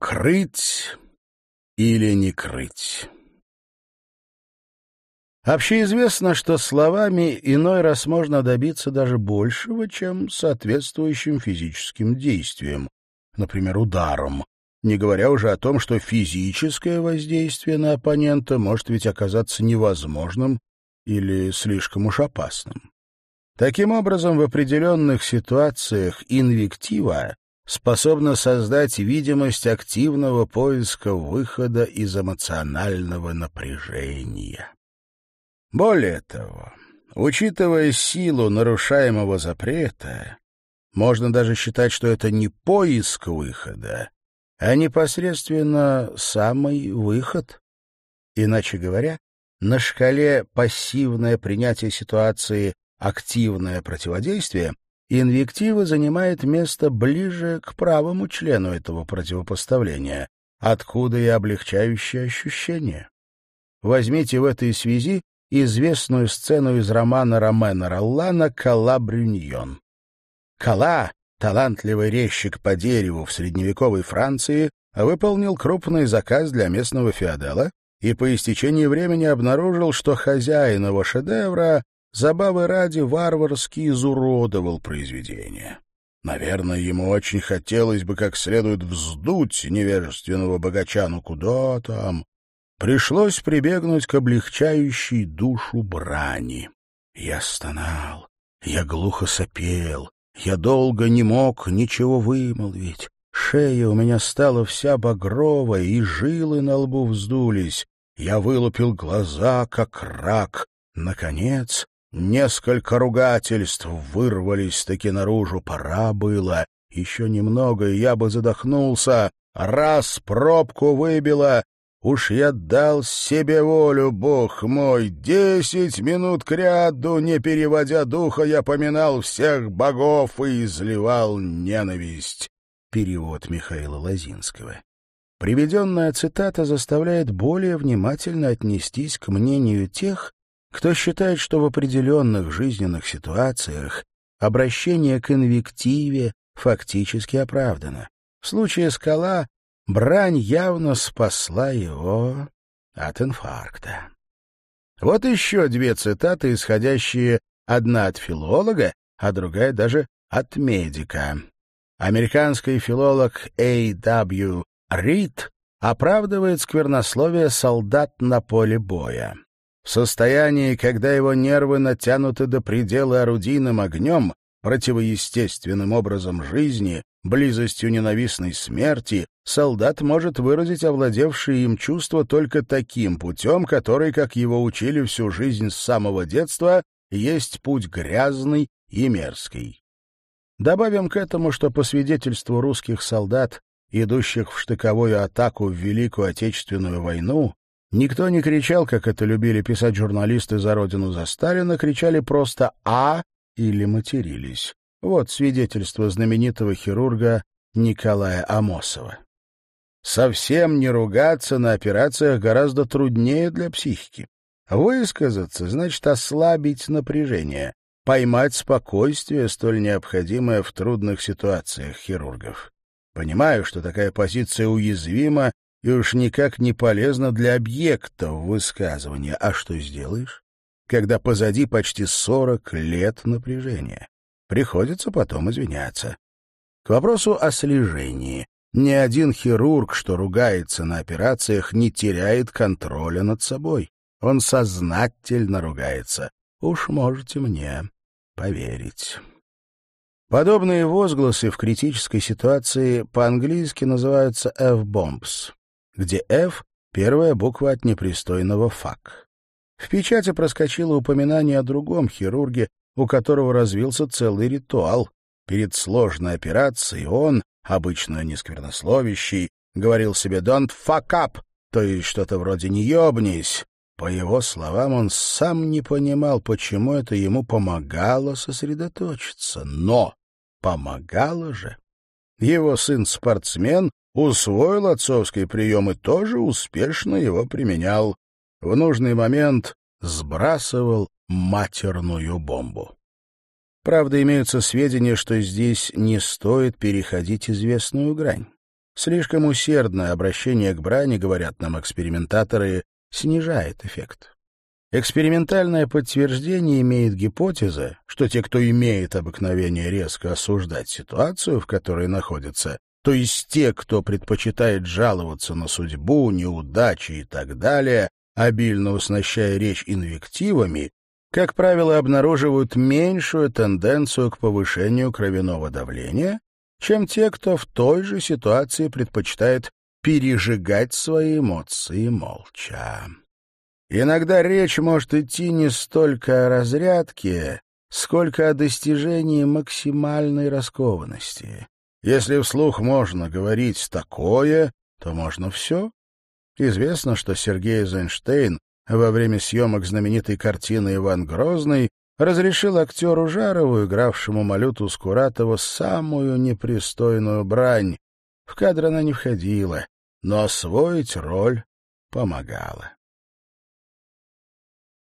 Крыть или не крыть? Общеизвестно, что словами иной раз можно добиться даже большего, чем соответствующим физическим действием, например, ударом, не говоря уже о том, что физическое воздействие на оппонента может ведь оказаться невозможным или слишком уж опасным. Таким образом, в определенных ситуациях инвектива способна создать видимость активного поиска выхода из эмоционального напряжения. Более того, учитывая силу нарушаемого запрета, можно даже считать, что это не поиск выхода, а непосредственно самый выход. Иначе говоря, на шкале пассивное принятие ситуации, активное противодействие, инвектива занимает место ближе к правому члену этого противопоставления, откуда и облегчающее ощущение. Возьмите в этой связи известную сцену из романа Ромена Роллана «Кала Брюньон». Кала, талантливый резчик по дереву в средневековой Франции, выполнил крупный заказ для местного феодала и по истечении времени обнаружил, что хозяин его шедевра забавы ради варварски изуродовал произведение. Наверное, ему очень хотелось бы как следует вздуть невежественного богача, но куда там, пришлось прибегнуть к облегчающей душу брани. Я стонал, я глухо сопел, я долго не мог ничего вымолвить. Шея у меня стала вся багровая, и жилы на лбу вздулись. Я вылупил глаза, как рак. Наконец, несколько ругательств вырвались-таки наружу. Пора было. Еще немного, и я бы задохнулся. Раз пробку выбило, Уж я дал себе волю, бог мой, десять минут кряду, не переводя духа, я поминал всех богов и изливал ненависть. Перевод Михаила Лозинского. Приведенная цитата заставляет более внимательно отнестись к мнению тех, кто считает, что в определенных жизненных ситуациях обращение к инвективе фактически оправдано. В случае скала брань явно спасла его от инфаркта. Вот еще две цитаты, исходящие одна от филолога, а другая даже от медика. Американский филолог А.В. Рид оправдывает сквернословие солдат на поле боя. В состоянии, когда его нервы натянуты до предела орудийным огнем, противоестественным образом жизни, близостью ненавистной смерти, солдат может выразить овладевшие им чувства только таким путем, который, как его учили всю жизнь с самого детства, есть путь грязный и мерзкий. Добавим к этому, что по свидетельству русских солдат, идущих в штыковую атаку в Великую Отечественную войну, никто не кричал, как это любили писать журналисты за родину за Сталина, кричали просто «А» или матерились. Вот свидетельство знаменитого хирурга Николая Амосова. Совсем не ругаться на операциях гораздо труднее для психики. Высказаться значит ослабить напряжение, поймать спокойствие, столь необходимое в трудных ситуациях хирургов. Понимаю, что такая позиция уязвима и уж никак не полезна для объекта высказывания. А что сделаешь, когда позади почти сорок лет напряжения? Приходится потом извиняться. К вопросу о слежении. Ни один хирург, что ругается на операциях, не теряет контроля над собой. Он сознательно ругается. Уж можете мне поверить. Подобные возгласы в критической ситуации по-английски называются F-bombs, где F — первая буква от непристойного фак. В печати проскочило упоминание о другом хирурге, у которого развился целый ритуал. Перед сложной операцией он, обычно несквернословящий, говорил себе «don't fuck up», то есть что-то вроде «не ебнись». По его словам, он сам не понимал, почему это ему помогало сосредоточиться. Но помогало же. Его сын-спортсмен усвоил отцовский прием и тоже успешно его применял. В нужный момент сбрасывал матерную бомбу. Правда, имеются сведения, что здесь не стоит переходить известную грань. Слишком усердное обращение к брани, говорят нам экспериментаторы, снижает эффект. Экспериментальное подтверждение имеет гипотеза, что те, кто имеет обыкновение резко осуждать ситуацию, в которой находится, то есть те, кто предпочитает жаловаться на судьбу, неудачи и так далее, обильно уснащая речь инвективами, как правило, обнаруживают меньшую тенденцию к повышению кровяного давления, чем те, кто в той же ситуации предпочитает пережигать свои эмоции молча. Иногда речь может идти не столько о разрядке, сколько о достижении максимальной раскованности. Если вслух можно говорить такое, то можно все. Известно, что Сергей Эйзенштейн во время съемок знаменитой картины «Иван Грозный» разрешил актеру Жарову, игравшему Малюту Скуратова, самую непристойную брань. В кадр она не входила, но освоить роль помогала.